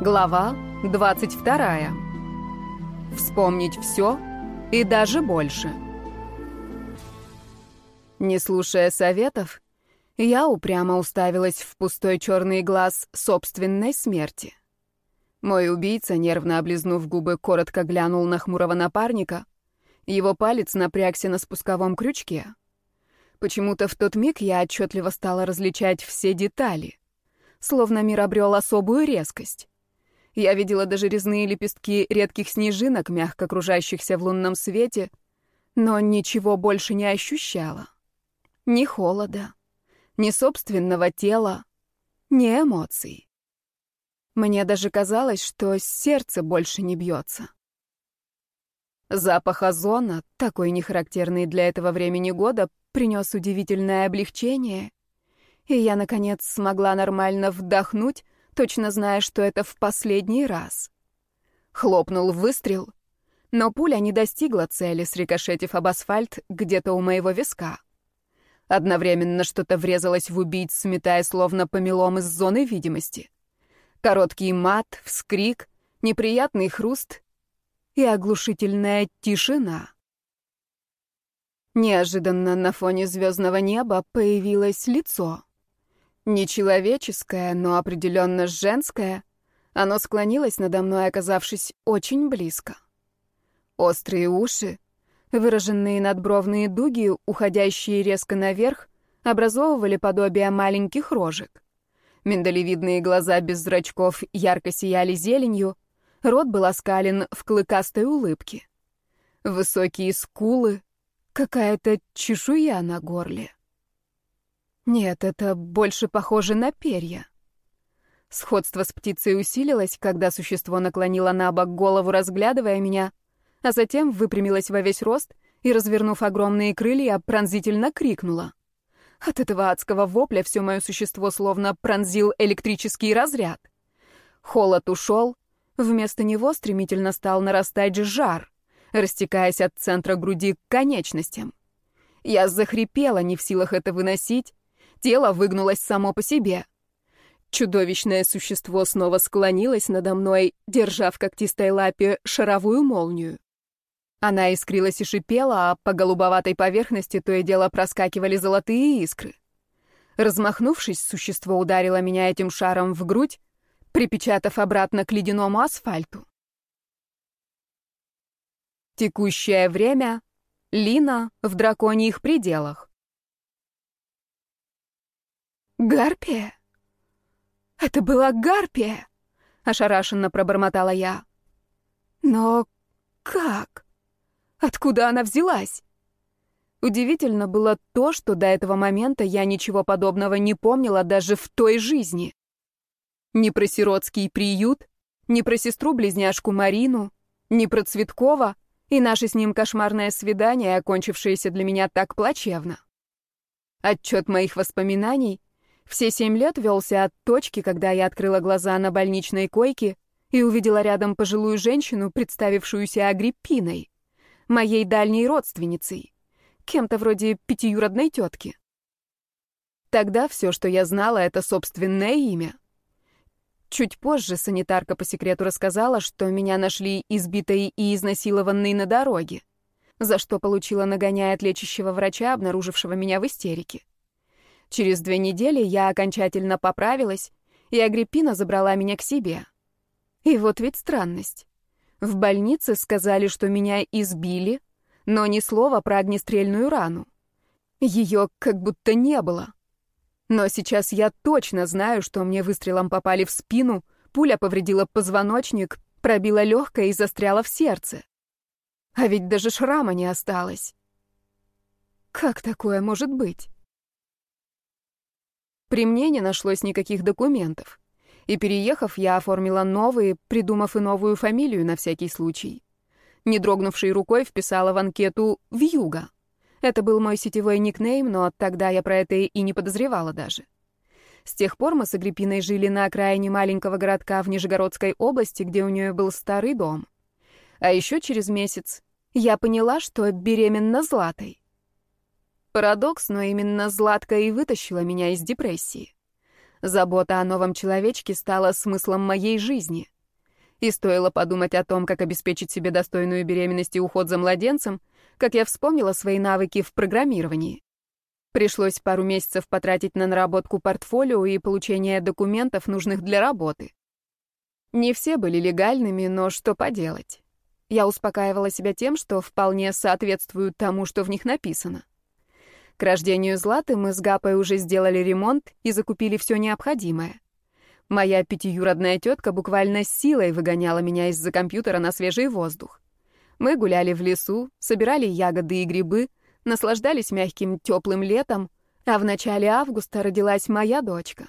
Глава 22. Вспомнить все и даже больше. Не слушая советов, я упрямо уставилась в пустой черный глаз собственной смерти. Мой убийца, нервно облизнув губы, коротко глянул на хмурого напарника. Его палец напрягся на спусковом крючке. Почему-то в тот миг я отчетливо стала различать все детали. Словно мир обрел особую резкость. Я видела даже резные лепестки редких снежинок, мягко кружащихся в лунном свете, но ничего больше не ощущала. Ни холода, ни собственного тела, ни эмоций. Мне даже казалось, что сердце больше не бьется. Запах озона, такой нехарактерный для этого времени года, принес удивительное облегчение, и я, наконец, смогла нормально вдохнуть, точно зная, что это в последний раз. Хлопнул выстрел, но пуля не достигла цели, срикошетив об асфальт где-то у моего виска. Одновременно что-то врезалось в убийц, сметая словно помелом из зоны видимости. Короткий мат, вскрик, неприятный хруст и оглушительная тишина. Неожиданно на фоне звездного неба появилось лицо. Нечеловеческое, но определенно женское, оно склонилось надо мной, оказавшись очень близко. Острые уши, выраженные надбровные дуги, уходящие резко наверх, образовывали подобие маленьких рожек. Миндалевидные глаза без зрачков ярко сияли зеленью, рот был оскален в клыкастой улыбке. Высокие скулы, какая-то чешуя на горле. Нет, это больше похоже на перья. Сходство с птицей усилилось, когда существо наклонило на бок голову, разглядывая меня, а затем выпрямилось во весь рост и, развернув огромные крылья, пронзительно крикнуло. От этого адского вопля все мое существо словно пронзил электрический разряд. Холод ушел, вместо него стремительно стал нарастать жар, растекаясь от центра груди к конечностям. Я захрипела, не в силах это выносить, Тело выгнулось само по себе. Чудовищное существо снова склонилось надо мной, держа в когтистой лапе шаровую молнию. Она искрилась и шипела, а по голубоватой поверхности то и дело проскакивали золотые искры. Размахнувшись, существо ударило меня этим шаром в грудь, припечатав обратно к ледяному асфальту. Текущее время — Лина в драконьих пределах. «Гарпия? Это была гарпия!» — ошарашенно пробормотала я. «Но как? Откуда она взялась?» Удивительно было то, что до этого момента я ничего подобного не помнила даже в той жизни. Ни про сиротский приют, ни про сестру-близняшку Марину, ни про Цветкова и наше с ним кошмарное свидание, окончившееся для меня так плачевно. Отчет моих воспоминаний все семь лет велся от точки, когда я открыла глаза на больничной койке и увидела рядом пожилую женщину, представившуюся Агриппиной, моей дальней родственницей, кем-то вроде пятиюродной тетки. Тогда все, что я знала, это собственное имя. Чуть позже санитарка по секрету рассказала, что меня нашли избитой и изнасилованной на дороге, за что получила нагоняя от лечащего врача, обнаружившего меня в истерике. Через две недели я окончательно поправилась, и Агриппина забрала меня к себе. И вот ведь странность. В больнице сказали, что меня избили, но ни слова про огнестрельную рану. Ее как будто не было. Но сейчас я точно знаю, что мне выстрелом попали в спину, пуля повредила позвоночник, пробила легкое и застряла в сердце. А ведь даже шрама не осталось. Как такое может быть? При мне не нашлось никаких документов. И переехав, я оформила новые, придумав и новую фамилию на всякий случай. Не дрогнувшей рукой вписала в анкету «Вьюга». Это был мой сетевой никнейм, но тогда я про это и не подозревала даже. С тех пор мы с Агриппиной жили на окраине маленького городка в Нижегородской области, где у нее был старый дом. А еще через месяц я поняла, что беременна Златой. Парадокс, но именно Златка и вытащила меня из депрессии. Забота о новом человечке стала смыслом моей жизни. И стоило подумать о том, как обеспечить себе достойную беременность и уход за младенцем, как я вспомнила свои навыки в программировании. Пришлось пару месяцев потратить на наработку портфолио и получение документов, нужных для работы. Не все были легальными, но что поделать. Я успокаивала себя тем, что вполне соответствуют тому, что в них написано. К рождению Златы мы с Гапой уже сделали ремонт и закупили все необходимое. Моя пятиюродная тетка буквально силой выгоняла меня из-за компьютера на свежий воздух. Мы гуляли в лесу, собирали ягоды и грибы, наслаждались мягким теплым летом, а в начале августа родилась моя дочка.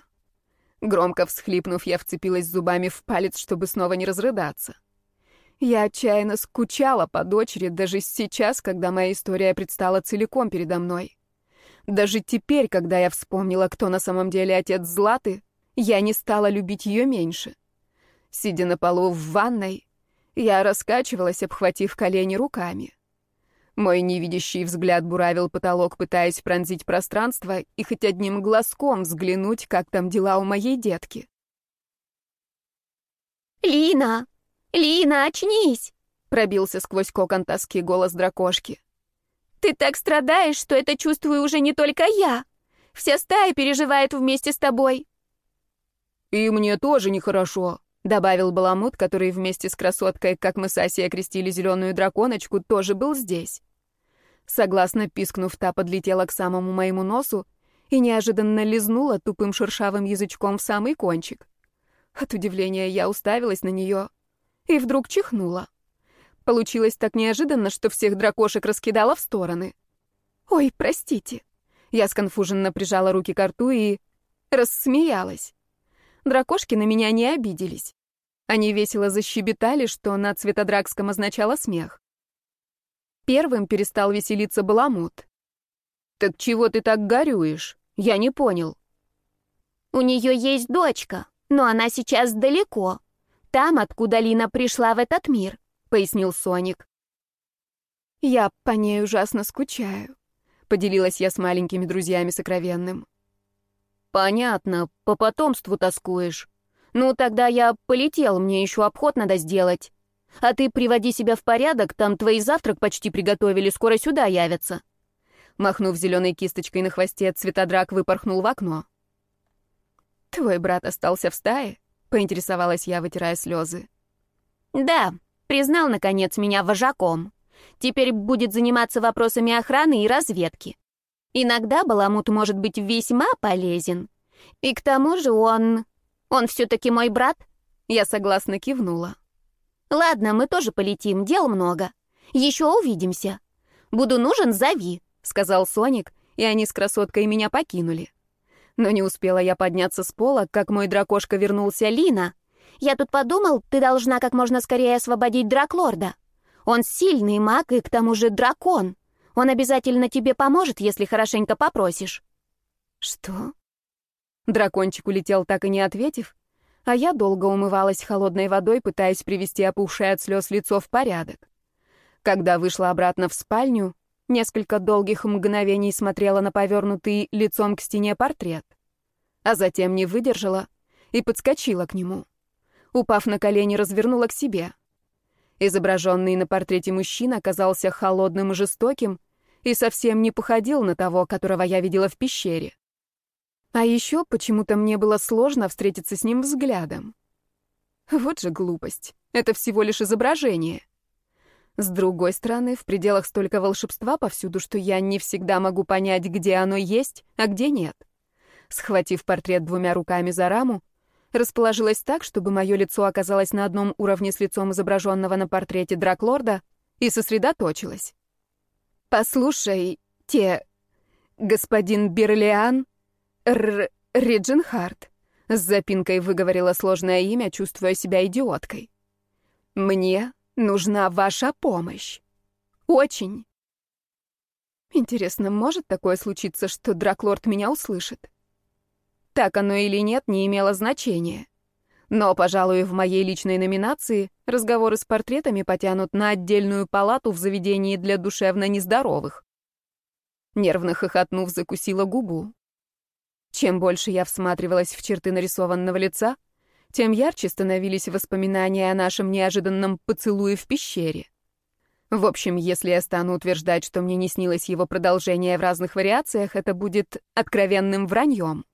Громко всхлипнув, я вцепилась зубами в палец, чтобы снова не разрыдаться. Я отчаянно скучала по дочери даже сейчас, когда моя история предстала целиком передо мной. Даже теперь, когда я вспомнила, кто на самом деле отец Златы, я не стала любить ее меньше. Сидя на полу в ванной, я раскачивалась, обхватив колени руками. Мой невидящий взгляд буравил потолок, пытаясь пронзить пространство и хоть одним глазком взглянуть, как там дела у моей детки. «Лина! Лина, очнись!» — пробился сквозь кокон тоски голос дракошки. «Ты так страдаешь, что это чувствую уже не только я. Вся стая переживает вместе с тобой». «И мне тоже нехорошо», — добавил Баламут, который вместе с красоткой, как мы с Асей окрестили зеленую драконочку, тоже был здесь. Согласно пискнув, та подлетела к самому моему носу и неожиданно лизнула тупым шершавым язычком в самый кончик. От удивления я уставилась на нее и вдруг чихнула. Получилось так неожиданно, что всех дракошек раскидала в стороны. «Ой, простите». Я сконфуженно прижала руки к рту и... рассмеялась. Дракошки на меня не обиделись. Они весело защебетали, что на цветодракском означало смех. Первым перестал веселиться Баламут. «Так чего ты так горюешь? Я не понял». «У нее есть дочка, но она сейчас далеко. Там, откуда Лина пришла в этот мир», — пояснил Соник. «Я по ней ужасно скучаю», — поделилась я с маленькими друзьями сокровенным. «Понятно, по потомству тоскуешь. Ну, тогда я полетел, мне еще обход надо сделать. А ты приводи себя в порядок, там твой завтрак почти приготовили, скоро сюда явятся». Махнув зеленой кисточкой на хвосте, цветодрак выпорхнул в окно. «Твой брат остался в стае?» — поинтересовалась я, вытирая слезы. «Да, признал, наконец, меня вожаком. Теперь будет заниматься вопросами охраны и разведки. Иногда Баламут может быть весьма полезен. И к тому же он... Он все-таки мой брат?» Я согласно кивнула. «Ладно, мы тоже полетим, дел много. Еще увидимся. Буду нужен, зови», — сказал Соник, и они с красоткой меня покинули. Но не успела я подняться с пола, как мой дракошка вернулся. «Лина, я тут подумал, ты должна как можно скорее освободить Драклорда. Он сильный маг и к тому же дракон. Он обязательно тебе поможет, если хорошенько попросишь». «Что?» Дракончик улетел, так и не ответив, а я долго умывалась холодной водой, пытаясь привести опухшее от слез лицо в порядок. Когда вышла обратно в спальню, несколько долгих мгновений смотрела на повернутый лицом к стене портрет, а затем не выдержала и подскочила к нему. Упав на колени, развернула к себе. Изображенный на портрете мужчина оказался холодным и жестоким и совсем не походил на того, которого я видела в пещере. А еще почему-то мне было сложно встретиться с ним взглядом. Вот же глупость. Это всего лишь изображение. С другой стороны, в пределах столько волшебства повсюду, что я не всегда могу понять, где оно есть, а где нет. Схватив портрет двумя руками за раму, расположилась так, чтобы мое лицо оказалось на одном уровне с лицом изображенного на портрете Драклорда, и сосредоточилась. «Послушай, те... господин Берлиан, Р... Риджинхарт», — с запинкой выговорила сложное имя, чувствуя себя идиоткой. «Мне нужна ваша помощь. Очень». Интересно, может такое случиться, что Драклорд меня услышит? Так оно или нет, не имело значения. Но, пожалуй, в моей личной номинации разговоры с портретами потянут на отдельную палату в заведении для душевно нездоровых. Нервно хохотнув, закусила губу. Чем больше я всматривалась в черты нарисованного лица, тем ярче становились воспоминания о нашем неожиданном поцелуе в пещере. В общем, если я стану утверждать, что мне не снилось его продолжение в разных вариациях, это будет откровенным враньем.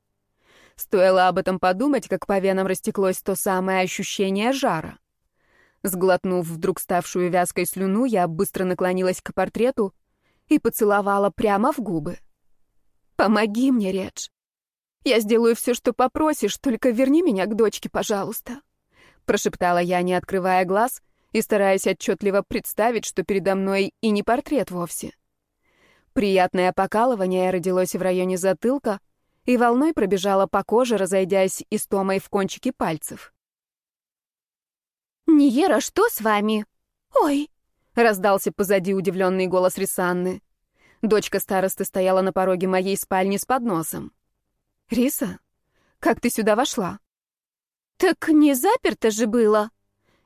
Стоило об этом подумать, как по венам растеклось то самое ощущение жара. Сглотнув вдруг ставшую вязкой слюну, я быстро наклонилась к портрету и поцеловала прямо в губы. «Помоги мне, Редж. Я сделаю все, что попросишь, только верни меня к дочке, пожалуйста», — прошептала я, не открывая глаз и стараясь отчетливо представить, что передо мной и не портрет вовсе. Приятное покалывание родилось в районе затылка и волной пробежало по коже, разойдясь истомой в кончике пальцев. «Ниера, что с вами?» «Ой!» — раздался позади удивленный голос Рисанны. Дочка старосты стояла на пороге моей спальни с подносом. «Риса, как ты сюда вошла?» «Так не заперто же было.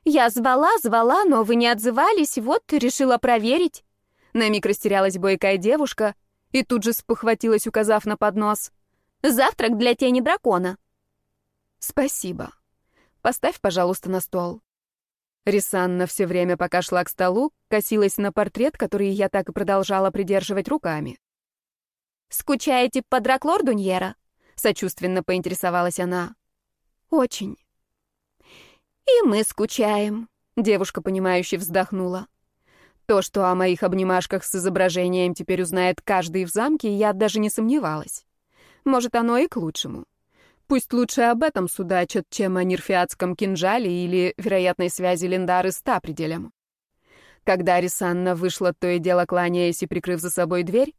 Я звала, звала, но вы не отзывались, вот решила проверить». На миг растерялась бойкая девушка и тут же спохватилась, указав на поднос. «Завтрак для тени дракона». «Спасибо. Поставь, пожалуйста, на стол». Рисанна все время, пока шла к столу, косилась на портрет, который я так и продолжала придерживать руками. «Скучаете по Драклорду, Ньера?» Сочувственно поинтересовалась она. Очень. И мы скучаем. Девушка, понимающе вздохнула. То, что о моих обнимашках с изображением теперь узнает каждый в замке, я даже не сомневалась. Может, оно и к лучшему. Пусть лучше об этом судачат, чем о нерфиатском кинжале или вероятной связи Линдары с Тапределем. Когда Рисанна вышла, то и дело кланяясь и прикрыв за собой дверь,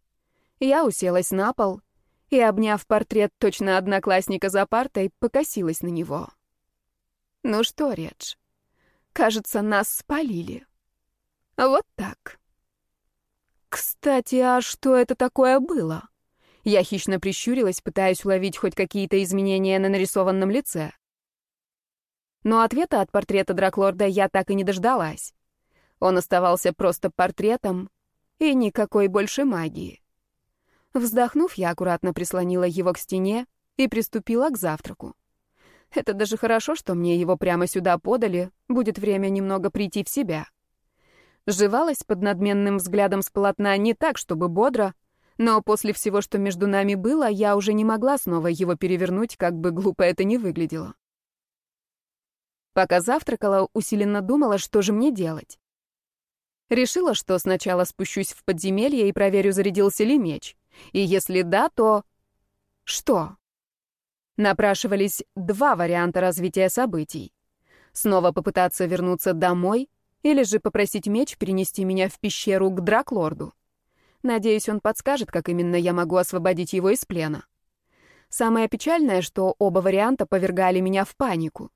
я уселась на пол и, обняв портрет точно одноклассника за партой, покосилась на него. Ну что, Редж, кажется, нас спалили. Вот так. Кстати, а что это такое было? Я хищно прищурилась, пытаясь уловить хоть какие-то изменения на нарисованном лице. Но ответа от портрета Драклорда я так и не дождалась. Он оставался просто портретом и никакой больше магии. Вздохнув, я аккуратно прислонила его к стене и приступила к завтраку. Это даже хорошо, что мне его прямо сюда подали, будет время немного прийти в себя. Жевалась под надменным взглядом с полотна не так, чтобы бодро, но после всего, что между нами было, я уже не могла снова его перевернуть, как бы глупо это ни выглядело. Пока завтракала, усиленно думала, что же мне делать. Решила, что сначала спущусь в подземелье и проверю, зарядился ли меч. И если да, то... Что? Напрашивались два варианта развития событий. Снова попытаться вернуться домой или же попросить меч перенести меня в пещеру к Драклорду. Надеюсь, он подскажет, как именно я могу освободить его из плена. Самое печальное, что оба варианта повергали меня в панику.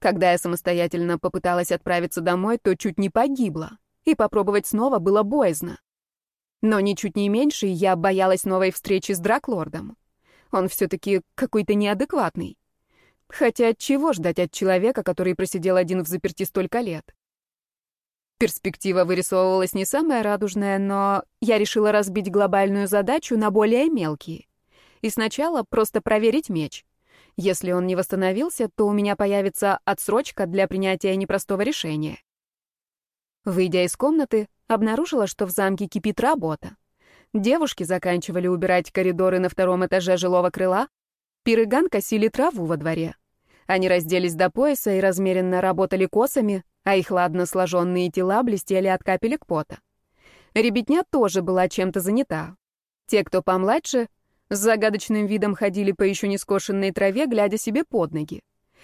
Когда я самостоятельно попыталась отправиться домой, то чуть не погибла, и попробовать снова было боязно. Но ничуть не меньше я боялась новой встречи с Драклордом. Он все-таки какой-то неадекватный. Хотя чего ждать от человека, который просидел один в заперти столько лет? Перспектива вырисовывалась не самая радужная, но я решила разбить глобальную задачу на более мелкие. И сначала просто проверить меч. Если он не восстановился, то у меня появится отсрочка для принятия непростого решения. Выйдя из комнаты, обнаружила, что в замке кипит работа. Девушки заканчивали убирать коридоры на втором этаже жилого крыла, пирыган косили траву во дворе. Они разделись до пояса и размеренно работали косами, а их ладно сложенные тела блестели от капелек пота. Ребятня тоже была чем-то занята. Те, кто помладше, с загадочным видом ходили по еще не скошенной траве, глядя себе под ноги.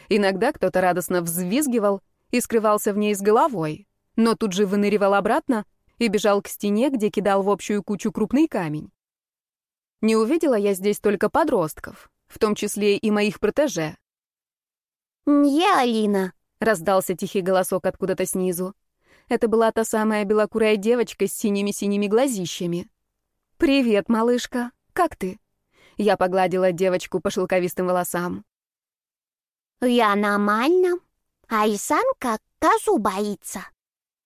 Иногда кто-то радостно взвизгивал и скрывался в ней с головой, но тут же выныривал обратно и бежал к стене, где кидал в общую кучу крупный камень. Не увидела я здесь только подростков, в том числе и моих протеже. «Не, Алина!» — раздался тихий голосок откуда-то снизу. Это была та самая белокурая девочка с синими-синими глазищами. «Привет, малышка. Как ты?» Я погладила девочку по шелковистым волосам. «Я нормально. Айсан как козу боится».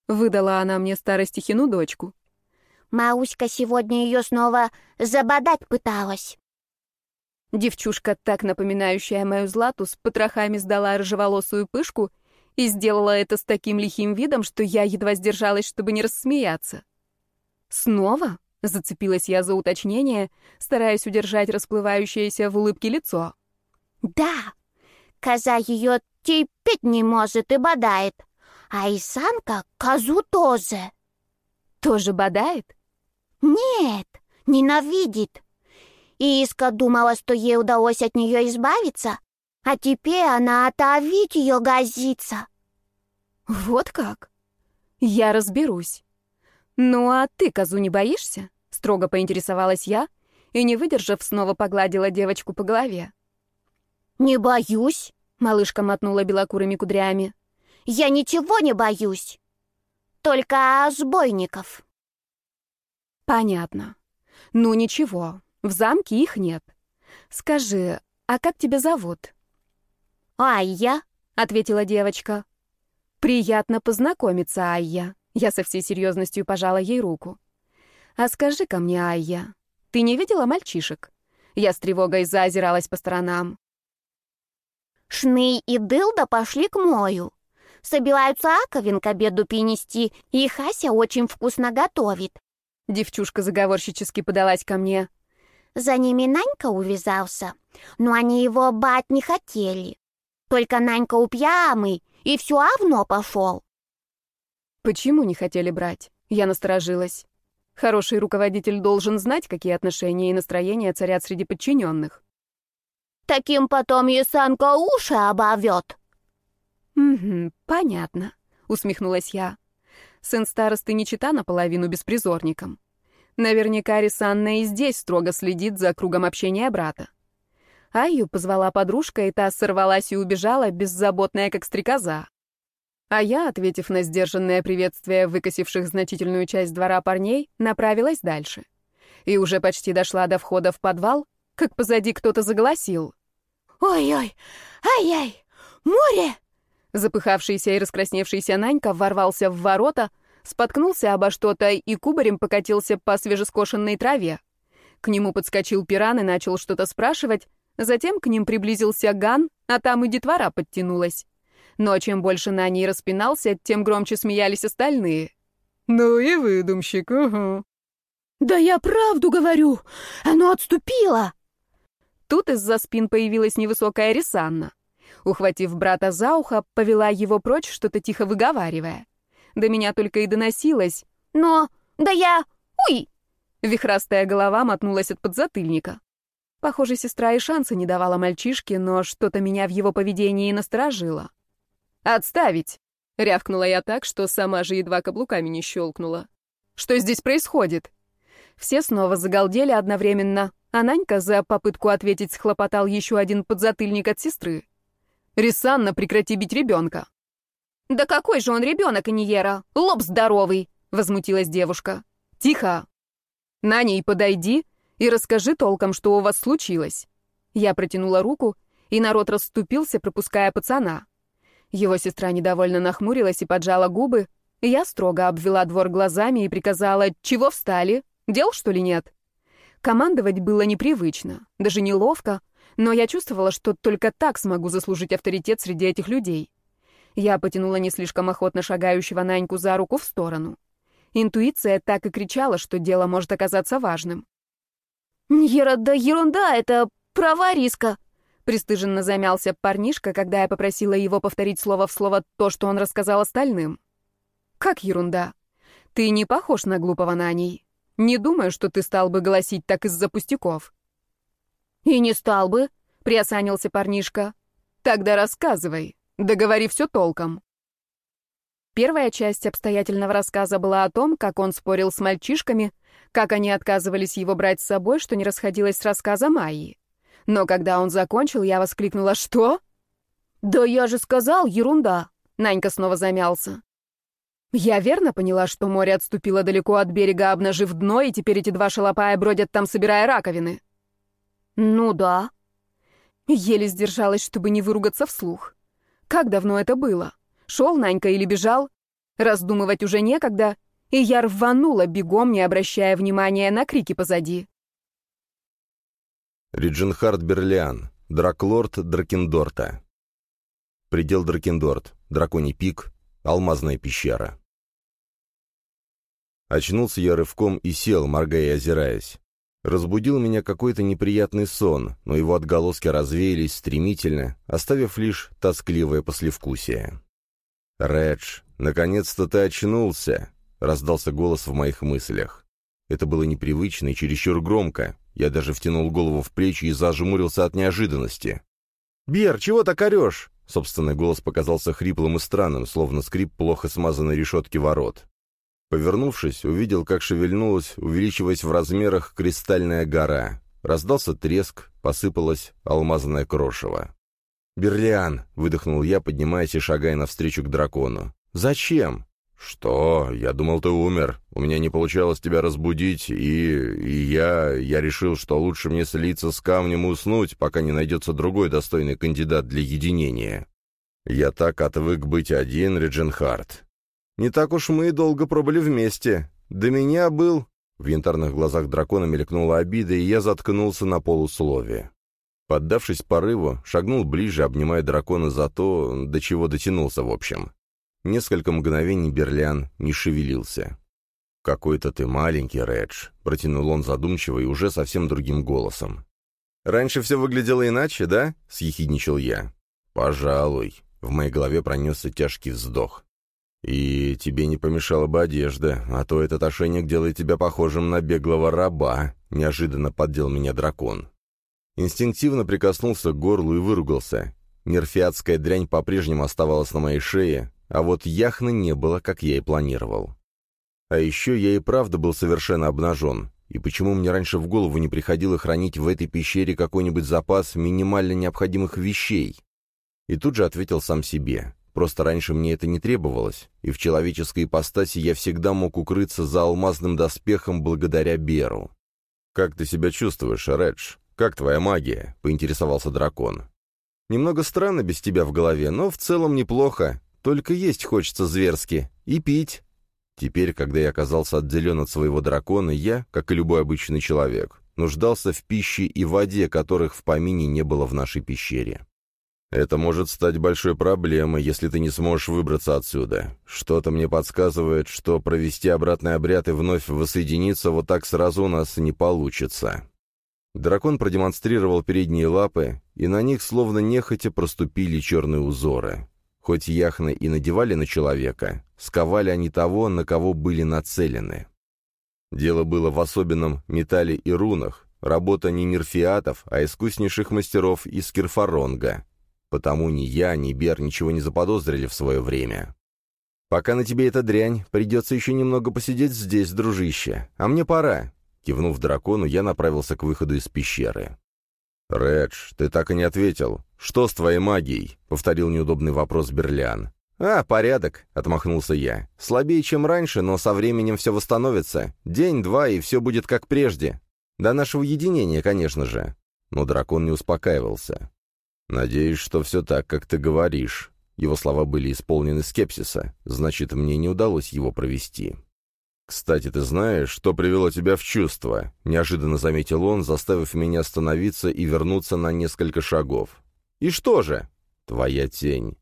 Выдала она мне старостихину дочку. Мауська сегодня ее снова забодать пыталась. Девчушка, так напоминающая мою Злату, с потрохами сдала рыжеволосую пышку и сделала это с таким лихим видом, что я едва сдержалась, чтобы не рассмеяться. «Снова?» — зацепилась я за уточнение, стараясь удержать расплывающееся в улыбке лицо. «Да, коза ее терпеть не может и бодает, а Исанка козу тоже». «Тоже бодает?» «Нет, ненавидит. Иска думала, что ей удалось от нее избавиться, а теперь она отовить ее грозится». «Вот как? Я разберусь. Ну а ты козу не боишься?» — строго поинтересовалась я и, не выдержав, снова погладила девочку по голове. «Не боюсь», — малышка мотнула белокурыми кудрями. «Я ничего не боюсь. Только сбойников». «Понятно. Ну ничего, в замке их нет. Скажи, а как тебя зовут?» «Айя», — ответила девочка. «Приятно познакомиться, Айя». Я со всей серьезностью пожала ей руку. «А скажи-ка мне, Айя, ты не видела мальчишек?» Я с тревогой заозиралась по сторонам. Шны и Дылда пошли к мою. Собираются Аковин к обеду принести, и Хася очень вкусно готовит. Девчушка заговорщически подалась ко мне. За ними Нанька увязался, но они его бать не хотели. Только Нанька упрямый, и все равно пошел. Почему не хотели брать? Я насторожилась. Хороший руководитель должен знать, какие отношения и настроения царят среди подчиненных. Таким потом и Санка уши обовет. «Угу, понятно», — усмехнулась я. Сын старосты не чита наполовину беспризорником. Наверняка Рисанна и здесь строго следит за кругом общения брата. Айю позвала подружка, и та сорвалась и убежала, беззаботная как стрекоза. А я, ответив на сдержанное приветствие выкосивших значительную часть двора парней, направилась дальше. И уже почти дошла до входа в подвал, как позади кто-то заголосил. «Ой-ой! Ай-яй! Море!» Запыхавшийся и раскрасневшийся Нанька ворвался в ворота, споткнулся обо что-то и кубарем покатился по свежескошенной траве. К нему подскочил пиран и начал что-то спрашивать, затем к ним приблизился Ган, а там и детвора подтянулась. Но чем больше Нани распинался, тем громче смеялись остальные. «Ну и выдумщик, угу». «Да я правду говорю! Оно отступило!» Тут из-за спин появилась невысокая Рисанна. Ухватив брата за ухо, повела его прочь, что-то тихо выговаривая. До меня только и доносилось. «Но... да я... уй!» Вихрастая голова мотнулась от подзатыльника. Похоже, сестра и шанса не давала мальчишке, но что-то меня в его поведении насторожило. «Отставить!» — рявкнула я так, что сама же едва каблуками не щелкнула. «Что здесь происходит?» Все снова загалдели одновременно, а Нанька за попытку ответить схлопотал еще один подзатыльник от сестры. «Рисанна, прекрати бить ребенка!» «Да какой же он ребенок, Иниера? Лоб здоровый!» — возмутилась девушка. «Тихо! Наней, подойди и расскажи толком, что у вас случилось». Я протянула руку, и народ расступился, пропуская пацана. Его сестра недовольно нахмурилась и поджала губы. Я строго обвела двор глазами и приказала, чего встали? Дел, что ли, нет? Командовать было непривычно, даже неловко, но я чувствовала, что только так смогу заслужить авторитет среди этих людей. Я потянула не слишком охотно шагающего Наньку за руку в сторону. Интуиция так и кричала, что дело может оказаться важным. «Ерунда, ерунда, это права риска», Престыженно замялся парнишка, когда я попросила его повторить слово в слово то, что он рассказал остальным. «Как ерунда? Ты не похож на глупого Наней. Не думаю, что ты стал бы голосить так из-за пустяков». «И не стал бы», — приосанился парнишка. «Тогда рассказывай. Договори все толком». Первая часть обстоятельного рассказа была о том, как он спорил с мальчишками, как они отказывались его брать с собой, что не расходилось с рассказом Айи. Но когда он закончил, я воскликнула «Что?» «Да я же сказал, ерунда!» Нанька снова замялся. Я верно поняла, что море отступило далеко от берега, обнажив дно, и теперь эти два шалопая бродят там, собирая раковины? Ну да. Еле сдержалась, чтобы не выругаться вслух. Как давно это было? Шел Нанька или бежал? Раздумывать уже некогда, и я рванула бегом, не обращая внимания на крики позади. Риджинхард Берлиан, Драклорд Дракендорта. Предел Дракендорт, Драконий пик, Алмазная пещера. Очнулся я рывком и сел, моргая и озираясь. Разбудил меня какой-то неприятный сон, но его отголоски развеялись стремительно, оставив лишь тоскливое послевкусие. «Редж, наконец-то ты очнулся!» — раздался голос в моих мыслях. Это было непривычно и чересчур громко. Я даже втянул голову в плечи и зажмурился от неожиданности. «Бер, чего так орешь?» Собственный голос показался хриплым и странным, словно скрип плохо смазанной решетки ворот. Повернувшись, увидел, как шевельнулась, увеличиваясь в размерах, кристальная гора. Раздался треск, посыпалось алмазное крошево. «Берлиан!» — выдохнул я, поднимаясь и шагая навстречу к дракону. «Зачем?» «Что? Я думал, ты умер. У меня не получалось тебя разбудить, и... и я... я решил, что лучше мне слиться с камнем и уснуть, пока не найдется другой достойный кандидат для единения. Я так отвык быть один, Реджинхард. Не так уж мы и долго пробыли вместе. До меня был...» В янтарных глазах дракона мелькнула обида, и я заткнулся на полусловие. Поддавшись порыву, шагнул ближе, обнимая дракона за то, до чего дотянулся, в общем. Несколько мгновений Берлиан не шевелился. «Какой-то ты маленький, Редж», — протянул он задумчиво и уже совсем другим голосом. «Раньше все выглядело иначе, да?» — съехидничал я. «Пожалуй». В моей голове пронесся тяжкий вздох. «И тебе не помешала бы одежда, а то этот ошейник делает тебя похожим на беглого раба», — неожиданно поддел меня дракон. Инстинктивно прикоснулся к горлу и выругался. Нерфиатская дрянь по-прежнему оставалась на моей шее, а вот яхны не было, как я и планировал. А еще я и правда был совершенно обнажен. И почему мне раньше в голову не приходило хранить в этой пещере какой-нибудь запас минимально необходимых вещей? И тут же ответил сам себе. Просто раньше мне это не требовалось, и в человеческой ипостаси я всегда мог укрыться за алмазным доспехом благодаря Беру. «Как ты себя чувствуешь, Редж? Как твоя магия?» — поинтересовался дракон. «Немного странно без тебя в голове, но в целом неплохо. Только есть хочется зверски. И пить». Теперь, когда я оказался отделен от своего дракона, я, как и любой обычный человек, нуждался в пище и воде, которых в помине не было в нашей пещере. Это может стать большой проблемой, если ты не сможешь выбраться отсюда. Что-то мне подсказывает, что провести обратный обряд и вновь воссоединиться вот так сразу у нас не получится. Дракон продемонстрировал передние лапы, и на них словно нехотя проступили черные узоры. Хоть яхны и надевали на человека, сковали они того, на кого были нацелены. Дело было в особенном металле и рунах, работа не нерфиатов, а искуснейших мастеров из Кирфаронга, Потому ни я, ни Бер ничего не заподозрили в свое время. «Пока на тебе эта дрянь, придется еще немного посидеть здесь, дружище. А мне пора». Кивнув дракону, я направился к выходу из пещеры. «Редж, ты так и не ответил. Что с твоей магией?» — повторил неудобный вопрос Берлиан. «А, порядок», — отмахнулся я. «Слабее, чем раньше, но со временем все восстановится. День-два, и все будет как прежде. До нашего единения, конечно же». Но дракон не успокаивался. «Надеюсь, что все так, как ты говоришь». Его слова были исполнены скепсиса, значит, мне не удалось его провести. «Кстати, ты знаешь, что привело тебя в чувство?» — неожиданно заметил он, заставив меня остановиться и вернуться на несколько шагов. «И что же?» «Твоя тень.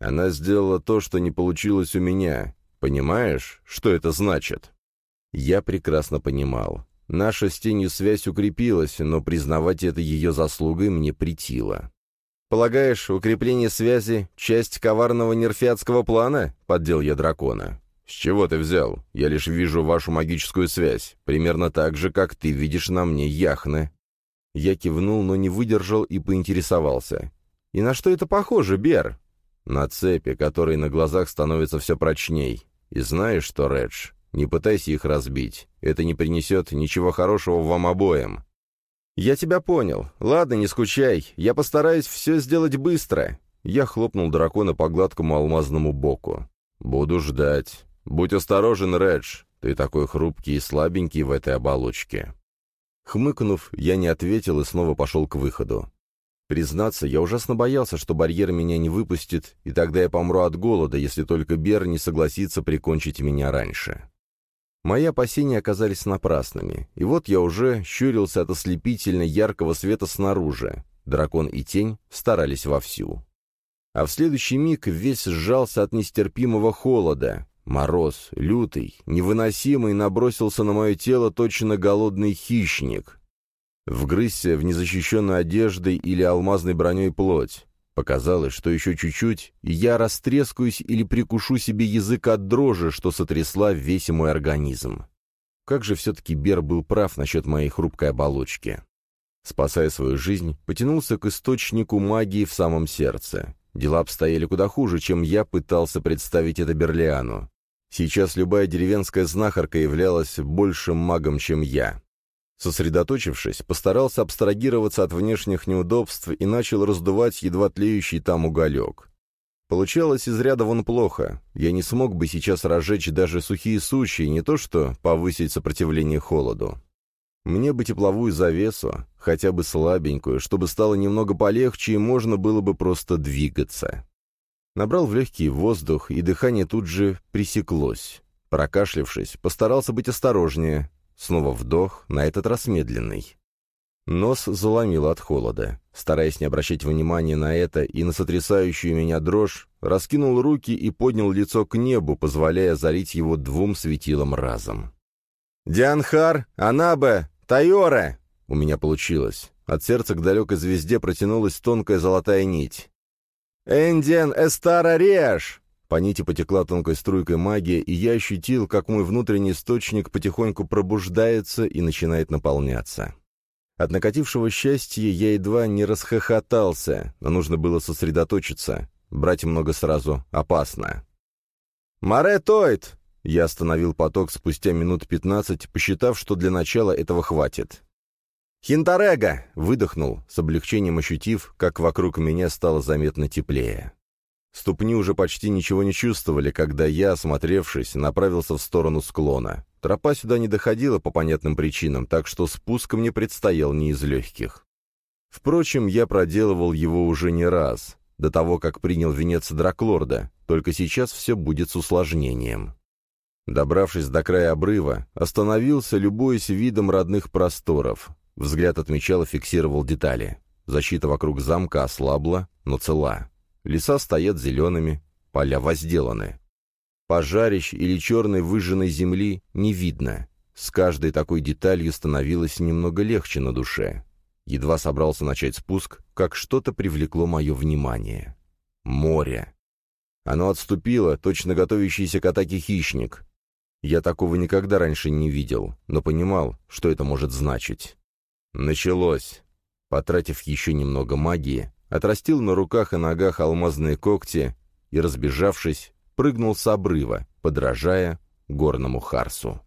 Она сделала то, что не получилось у меня. Понимаешь, что это значит?» Я прекрасно понимал. Наша с тенью связь укрепилась, но признавать это ее заслугой мне притило. «Полагаешь, укрепление связи — часть коварного нерфиатского плана?» — поддел я дракона. «С чего ты взял? Я лишь вижу вашу магическую связь, примерно так же, как ты видишь на мне яхны». Я кивнул, но не выдержал и поинтересовался. «И на что это похоже, Бер?» «На цепи, которые на глазах становятся все прочней. И знаешь что, Редж, не пытайся их разбить. Это не принесет ничего хорошего вам обоим. «Я тебя понял. Ладно, не скучай. Я постараюсь все сделать быстро». Я хлопнул дракона по гладкому алмазному боку. «Буду ждать. Будь осторожен, Редж. Ты такой хрупкий и слабенький в этой оболочке». Хмыкнув, я не ответил и снова пошел к выходу. Признаться, я ужасно боялся, что барьер меня не выпустит, и тогда я помру от голода, если только Бер не согласится прикончить меня раньше. Мои опасения оказались напрасными, и вот я уже щурился от ослепительно яркого света снаружи. Дракон и тень старались вовсю. А в следующий миг весь сжался от нестерпимого холода. Мороз, лютый, невыносимый, набросился на мое тело точно голодный хищник. Вгрызся в незащищенную одеждой или алмазной броней плоть. Показалось, что еще чуть-чуть, и я растрескаюсь или прикушу себе язык от дрожи, что сотрясла весь мой организм. Как же все-таки Бер был прав насчет моей хрупкой оболочки. Спасая свою жизнь, потянулся к источнику магии в самом сердце. Дела обстояли куда хуже, чем я пытался представить это Берлиану. Сейчас любая деревенская знахарка являлась большим магом, чем я. Сосредоточившись, постарался абстрагироваться от внешних неудобств и начал раздувать едва тлеющий там уголек. Получалось из ряда вон плохо. Я не смог бы сейчас разжечь даже сухие сучья, не то что повысить сопротивление холоду. Мне бы тепловую завесу, хотя бы слабенькую, чтобы стало немного полегче и можно было бы просто двигаться. Набрал в легкий воздух, и дыхание тут же пресеклось. Прокашлявшись, постарался быть осторожнее, Снова вдох, на этот раз медленный. Нос заломило от холода. Стараясь не обращать внимания на это и на сотрясающую меня дрожь, раскинул руки и поднял лицо к небу, позволяя залить его двум светилам разом. «Дианхар! Анабе! Тайора!» У меня получилось. От сердца к далекой звезде протянулась тонкая золотая нить. «Эндиан Эстара Реш!» По нити потекла тонкой струйкой магия, и я ощутил, как мой внутренний источник потихоньку пробуждается и начинает наполняться. От накатившего счастья я едва не расхохотался, но нужно было сосредоточиться. Брать много сразу опасно. «Море Тойт!» Я остановил поток спустя минут пятнадцать, посчитав, что для начала этого хватит. «Хинтарега!» — выдохнул, с облегчением ощутив, как вокруг меня стало заметно теплее. Ступни уже почти ничего не чувствовали, когда я, осмотревшись, направился в сторону склона. Тропа сюда не доходила по понятным причинам, так что спуск мне предстоял не из легких. Впрочем, я проделывал его уже не раз, до того, как принял венец Драклорда, только сейчас все будет с усложнением. Добравшись до края обрыва, остановился, любуясь видом родных просторов. Взгляд отмечал и фиксировал детали. Защита вокруг замка ослабла, но цела. Леса стоят зелеными, поля возделаны. Пожарищ или черной выжженной земли не видно. С каждой такой деталью становилось немного легче на душе. Едва собрался начать спуск, как что-то привлекло мое внимание. Море. Оно отступило, точно готовящийся к атаке хищник. Я такого никогда раньше не видел, но понимал, что это может значить. Началось. Потратив еще немного магии, отрастил на руках и ногах алмазные когти и, разбежавшись, прыгнул с обрыва, подражая горному харсу.